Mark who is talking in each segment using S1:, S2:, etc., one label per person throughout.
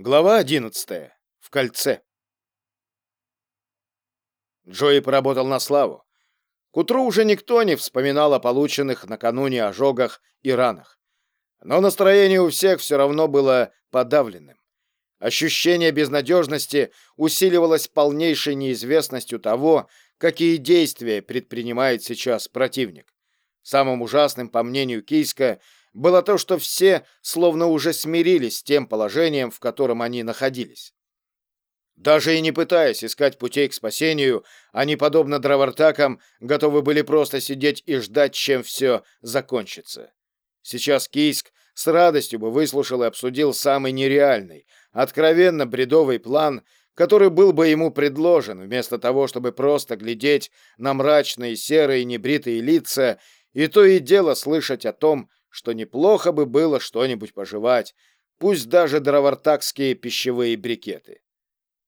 S1: Глава 11. В кольце. Джои поработал на славу. К утру уже никто не вспоминал о полученных накануне ожогах и ранах. Но настроение у всех все равно было подавленным. Ощущение безнадежности усиливалось полнейшей неизвестностью того, какие действия предпринимает сейчас противник. Самым ужасным, по мнению Кийска, было то, что все словно уже смирились с тем положением, в котором они находились. Даже и не пытаясь искать путей к спасению, они, подобно дровартакам, готовы были просто сидеть и ждать, чем все закончится. Сейчас Кийск с радостью бы выслушал и обсудил самый нереальный, откровенно бредовый план, который был бы ему предложен, вместо того, чтобы просто глядеть на мрачные серые небритые лица и то и дело слышать о том, что неплохо бы было что-нибудь пожевать, пусть даже дровартакские пищевые брикеты.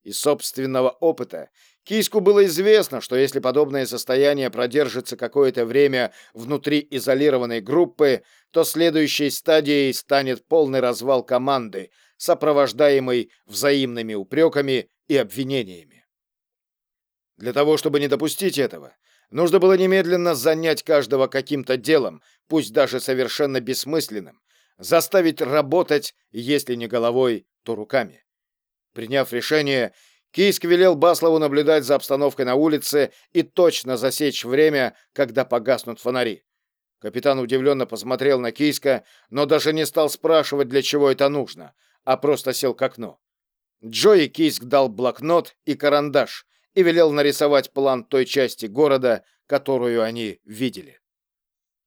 S1: Из собственного опыта Киску было известно, что если подобное состояние продержится какое-то время внутри изолированной группы, то следующей стадией станет полный развал команды, сопровождаемый взаимными упреками и обвинениями. Для того, чтобы не допустить этого, нужно было немедленно занять каждого каким-то делом, пусть даже совершенно бессмысленным, заставить работать, если не головой, то руками. Приняв решение, Кийск велел Баслову наблюдать за обстановкой на улице и точно засечь время, когда погаснут фонари. Капитан удивленно посмотрел на Кийска, но даже не стал спрашивать, для чего это нужно, а просто сел к окну. Джои Кийск дал блокнот и карандаш и велел нарисовать план той части города, которую они видели.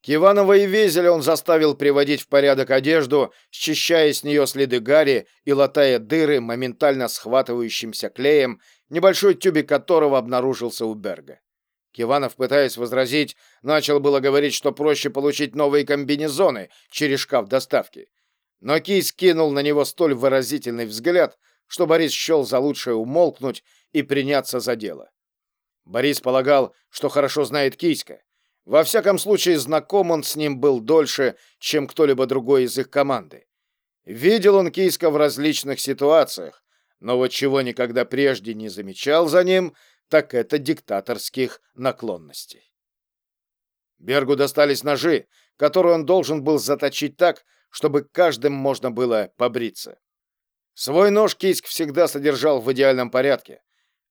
S1: Киванова и Везеля он заставил приводить в порядок одежду, счищая с нее следы гари и латая дыры моментально схватывающимся клеем, небольшой тюбик которого обнаружился у Берга. Киванов, пытаясь возразить, начал было говорить, что проще получить новые комбинезоны через шкаф доставки. Но Кий скинул на него столь выразительный взгляд, что Борис счел за лучшее умолкнуть и приняться за дело. Борис полагал, что хорошо знает Кийска, во всяком случае, знаком он с ним был дольше, чем кто-либо другой из их команды. Видел он Кийска в различных ситуациях, но вот чего никогда прежде не замечал за ним, так это диктаторских наклонностей. Бергу достались ножи, которые он должен был заточить так, чтобы каждым можно было побриться. Свой нож Кийск всегда содержал в идеальном порядке,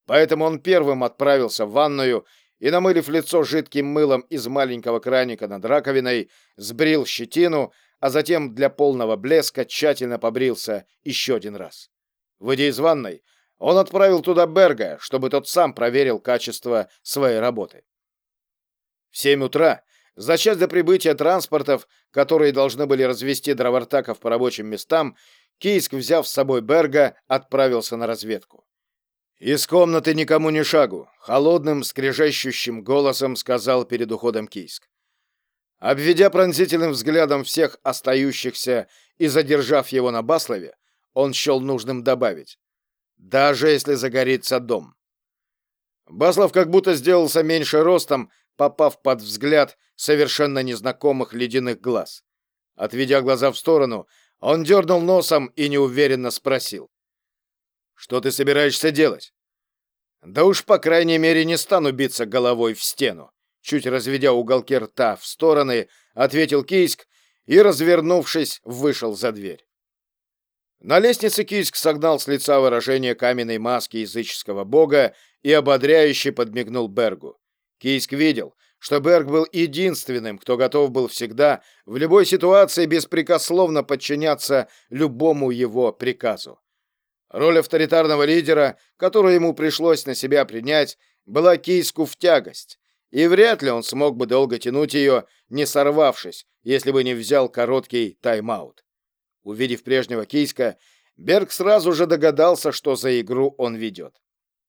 S1: поэтому он первым отправился в ванную и, намылив лицо жидким мылом из маленького краника над раковиной, сбрил щетину, а затем для полного блеска тщательно побрился еще один раз. Выйдя из ванной, он отправил туда Берга, чтобы тот сам проверил качество своей работы. В семь утра, за час до прибытия транспортов, которые должны были развести дровартаков по рабочим местам, Кийск, взяв с собой Берга, отправился на разведку. «Из комнаты никому ни шагу», — холодным, скрежещущим голосом сказал перед уходом Кийск. Обведя пронзительным взглядом всех остающихся и задержав его на Баслове, он счел нужным добавить. «Даже если загорится дом». Баслов как будто сделался меньше ростом, попав под взгляд совершенно незнакомых ледяных глаз. Отведя глаза в сторону, он дернул носом и неуверенно спросил. Что ты собираешься делать? Да уж, по крайней мере, не стану биться головой в стену. Чуть разведя уголки рта в стороны, ответил Кийск и, развернувшись, вышел за дверь. На лестнице Кийск согнал с лица выражение каменной маски языческого бога и ободряюще подмигнул Бергу. Кийск видел, что Берг был единственным, кто готов был всегда в любой ситуации беспрекословно подчиняться любому его приказу. Роль авторитарного лидера, которую ему пришлось на себя принять, была Кийску в тягость, и вряд ли он смог бы долго тянуть ее, не сорвавшись, если бы не взял короткий тайм-аут. Увидев прежнего Кийска, Берг сразу же догадался, что за игру он ведет.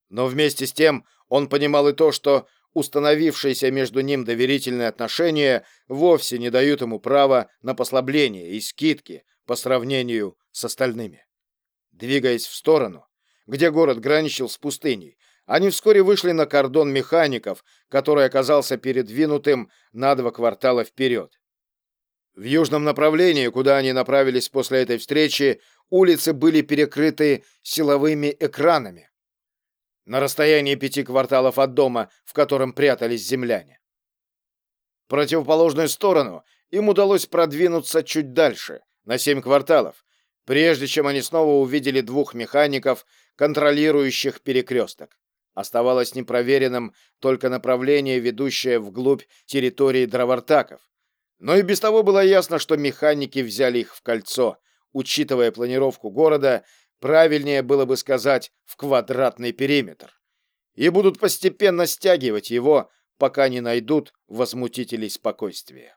S1: Но вместе с тем он понимал и то, что установившиеся между ним доверительные отношения вовсе не дают ему права на послабление и скидки по сравнению с остальными. Двигаясь в сторону, где город граничил с пустыней, они вскоре вышли на кордон механиков, который оказался передвинутым на два квартала вперед. В южном направлении, куда они направились после этой встречи, улицы были перекрыты силовыми экранами на расстоянии пяти кварталов от дома, в котором прятались земляне. В противоположную сторону им удалось продвинуться чуть дальше, на семь кварталов, прежде чем они снова увидели двух механиков, контролирующих перекресток. Оставалось непроверенным только направление, ведущее вглубь территории дровартаков. Но и без того было ясно, что механики взяли их в кольцо. Учитывая планировку города, правильнее было бы сказать в квадратный периметр. И будут постепенно стягивать его, пока не найдут возмутителей спокойствия.